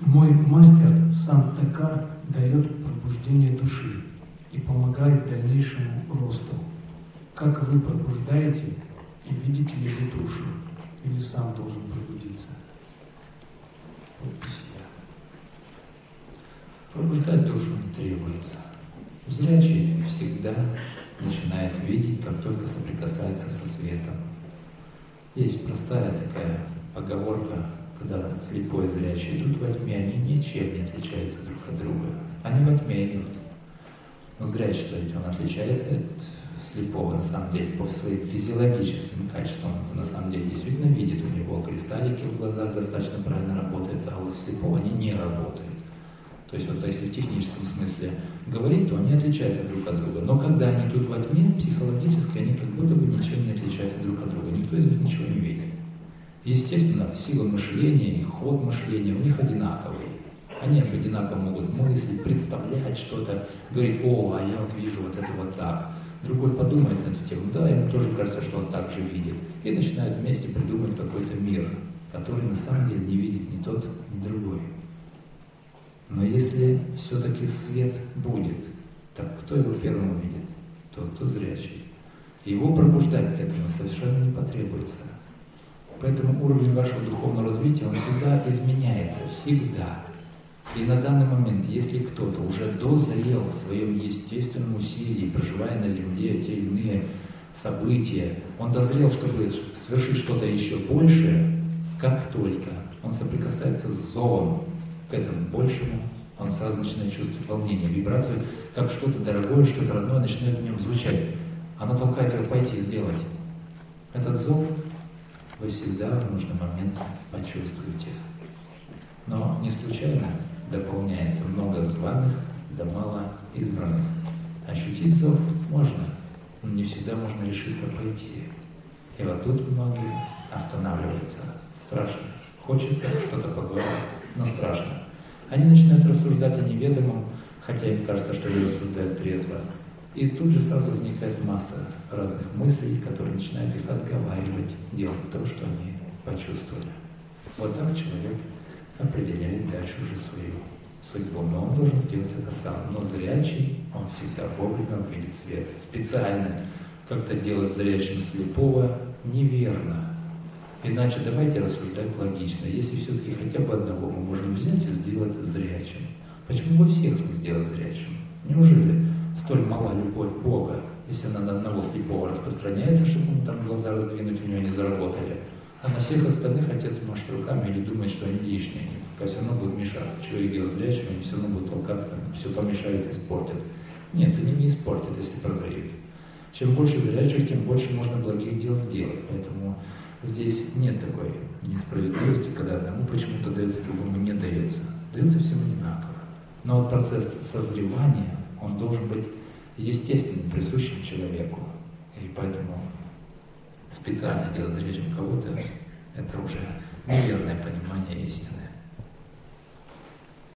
Мой мастер сам ТК дает пробуждение души и помогает дальнейшему росту. Как вы пробуждаете и видите ли вы душу? Или сам должен пробудиться? Подпись я. Пробуждать душу не требуется. Зрячий всегда начинает видеть, как только соприкасается со светом. Есть простая такая поговорка, когда слепой и зрячий идут во тьме, они ничем не отличаются друг от друга. Они во тьме идут. Но зрячий, ведь он отличается от слепого на самом деле по своим физиологическим качествам. Он на самом деле действительно видит, у него кристаллики в глазах достаточно правильно работают, а у слепого они не работают. То есть вот если в техническом смысле говорить, то они отличаются друг от друга. Но когда они тут во тьме, психологически они как будто бы ничем не отличаются друг от друга. Никто из них ничего не видит. Естественно, сила мышления и ход мышления у них одинаковый. Они одинаково могут мыслить, представлять что-то, говорить, о, а я вот вижу вот это вот так. Другой подумает на эту тему, да, ему тоже кажется, что он так же видит. И начинают вместе придумать какой-то мир, который на самом деле не видит ни тот, ни другой. Но если все-таки свет будет, так кто его первым увидит? Тот, кто зрячий. Его пробуждать к этому совершенно не потребуется. Поэтому уровень вашего духовного развития, он всегда изменяется, всегда. И на данный момент, если кто-то уже дозрел в своем естественном усилии, проживая на Земле те или иные события, он дозрел, чтобы совершить что-то еще большее, как только он соприкасается с зовом, к этому большему, он сразу начинает чувствовать волнение, вибрацию, как что-то дорогое, что-то родное начинает в нем звучать. Оно толкает его пойти и сделать. Этот зов вы всегда в нужный момент почувствуете. Но не случайно дополняется много званых да мало избранных. Ощутить зов можно, но не всегда можно решиться пойти. И вот тут многие останавливаются. Страшно. Хочется что-то позволить, но страшно. Они начинают рассуждать о неведомом, хотя им кажется, что они рассуждают трезво. И тут же сразу возникает масса разных мыслей, которые начинают их отговаривать делать то, что они почувствовали. Вот так человек определяет дальше уже свою судьбу. Но он должен сделать это сам. Но зрячий, он всегда вовремя увидит свет. Специально как-то делать зрячим слепого неверно. Иначе давайте рассуждать логично. Если все-таки хотя бы одного мы можем взять и сделать зрячим, почему бы всех не сделать зрячим? Неужели столь мала любовь Бога, если она на одного слепого распространяется, чтобы ему там глаза раздвинуть, у него не заработали, а на всех остальных отец машет руками или думает, что они лишние, пока все равно будут мешаться. Человек делает зрячим, они все равно будут толкаться, все помешают, испортят. Нет, они не испортят, если прозреют. Чем больше зрячих, тем больше можно благих дел сделать. Поэтому Здесь нет такой несправедливости, когда одному почему-то дается, другому не дается. Дается всем одинаково. Но вот процесс созревания, он должен быть естественным, присущим человеку. И поэтому специально делать зречем кого-то, это уже неверное понимание истины.